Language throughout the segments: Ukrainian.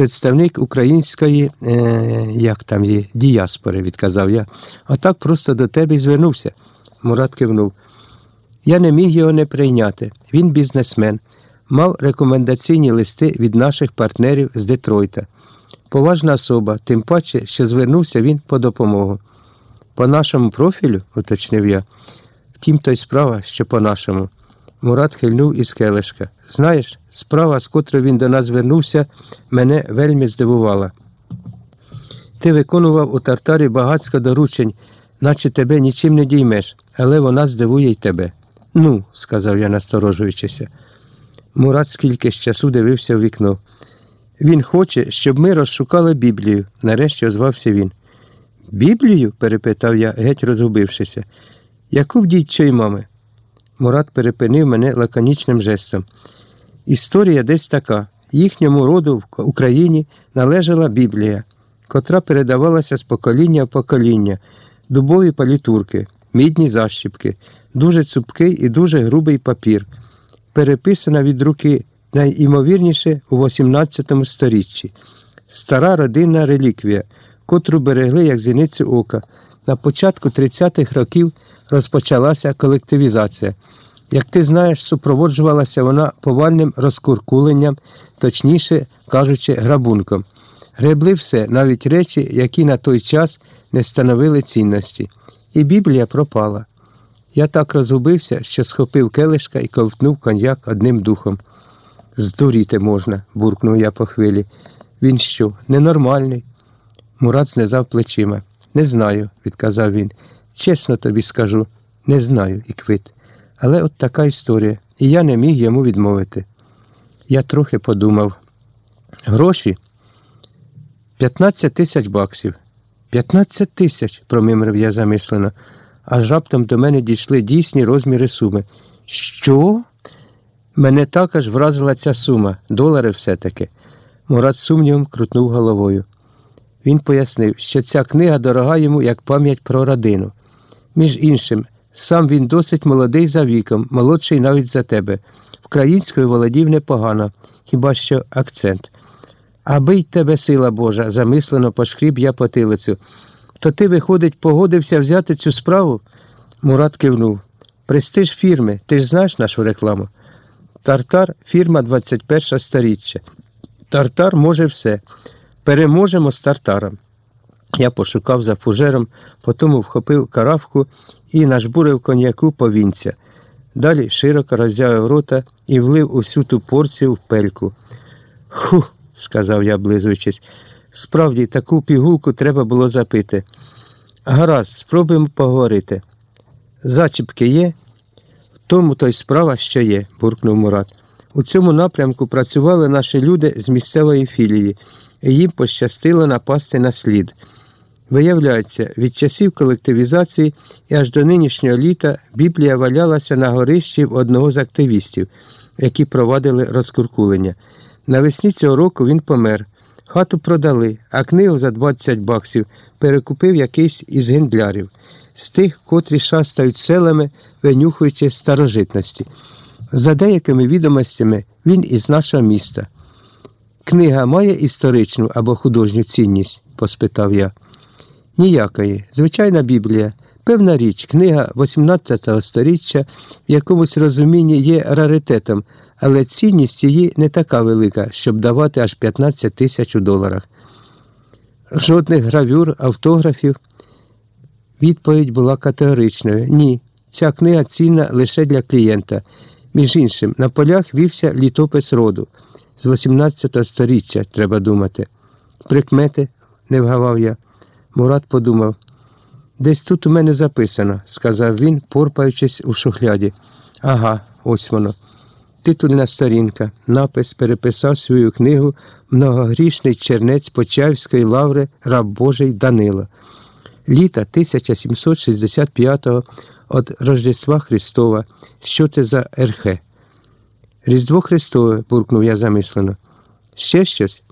представник української, е, як там є, діаспори, відказав я. А так просто до тебе звернувся. Мурат кивнув. Я не міг його не прийняти. Він бізнесмен, мав рекомендаційні листи від наших партнерів з Детройта. Поважна особа, тим паче, що звернувся він по допомогу. По нашому профілю, уточнив я. Втім, то й справа, що по нашому. Мурат хильнув із келишка. Знаєш, справа, з котрою він до нас звернувся, мене вельми здивувала. Ти виконував у тартарі багатсько доручень, наче тебе нічим не діймеш, але вона здивує й тебе. Ну, сказав я, насторожуючися. Мурат скільки з часу дивився в вікно. Він хоче, щоб ми розшукали Біблію, нарешті озвався він. Біблію? перепитав я, геть розгубившися. Яку в дідчої мами? Мурат перепинив мене лаконічним жестом. Історія десь така. Їхньому роду в Україні належала Біблія, котра передавалася з покоління в покоління, дубові палітурки, мідні защіпки, дуже цупкий і дуже грубий папір, переписана від руки найімовірніше у XVIII сторіччі. Стара родинна реліквія, котру берегли як зіницю ока. На початку 30-х років розпочалася колективізація. Як ти знаєш, супроводжувалася вона повальним розкуркуленням, точніше кажучи, грабунком. Гребли все, навіть речі, які на той час не становили цінності. І Біблія пропала. Я так розгубився, що схопив келишка і ковтнув коньяк одним духом. Здуріти можна, буркнув я по хвилі. Він що, ненормальний? Мурат знизав плечима. Не знаю, відказав він. Чесно тобі скажу, не знаю і квит. Але от така історія, і я не міг йому відмовити. Я трохи подумав. Гроші 15 тисяч баксів. 15 тисяч, промимрив я замислено, аж раптом до мене дійшли дійсні розміри суми. Що? Мене також вразила ця сума, долари все-таки. Мурат сумнівом крутнув головою. Він пояснив, що ця книга дорога йому як пам'ять про родину. Між іншим, сам він досить молодий за віком, молодший навіть за тебе. Українською володів непогано, хіба що акцент. Аби й тебе сила Божа, замислено пошкріб я потилицю. То ти, виходить, погодився взяти цю справу? Мурат кивнув. Престиж фірми, ти ж знаєш нашу рекламу? Тартар фірма 21 сторіччя. Тартар може все. Переможемо з тартаром. Я пошукав за фужером, потім вхопив каравку і нажбурив коньяку повінця. Далі широко роззявив рота і влив усю ту порцію в пельку. Ху, сказав я, облизуючись, справді таку пігулку треба було запити. Гаразд, спробуємо поговорити. Зачіпки є? В тому то й справа, що є, буркнув Мурат. У цьому напрямку працювали наші люди з місцевої філії, і їм пощастило напасти на слід. Виявляється, від часів колективізації і аж до нинішнього літа Біблія валялася на горищі в одного з активістів, які провадили розкуркулення. Навесні цього року він помер. Хату продали, а книгу за 20 баксів перекупив якийсь із гендлярів, з тих, котрі шастають селами, винюхуючи старожитності. За деякими відомостями він із нашого міста. Книга має історичну або художню цінність? поспитав я. Ніякої. Звичайна Біблія. Певна річ, книга 18 століття в якомусь розумінні є раритетом, але цінність її не така велика, щоб давати аж 15 тисяч у доларах. Жодних гравюр, автографів. Відповідь була категоричною. Ні, ця книга цінна лише для клієнта. Між іншим, на полях вівся літопис роду. З 18 століття, треба думати. Прикмети, не вгавав я. Мурат подумав. Десь тут у мене записано, сказав він, порпаючись у шухляді. Ага, ось воно. Титульна сторінка. Напис переписав свою книгу Многогрішний чернець Почаївської лаври раб Божий Данило. Літа 1765-го від Рождества Христова. Що це за ерхе? Різдво Христове, буркнув я замислено. Ще щось?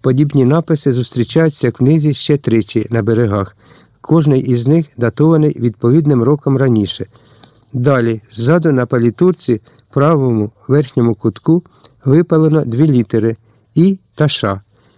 Подібні написи зустрічаються в книзі ще тричі на берегах. Кожний із них датований відповідним роком раніше. Далі, ззаду на палітурці, в правому верхньому кутку, випалено дві літери І та Ш.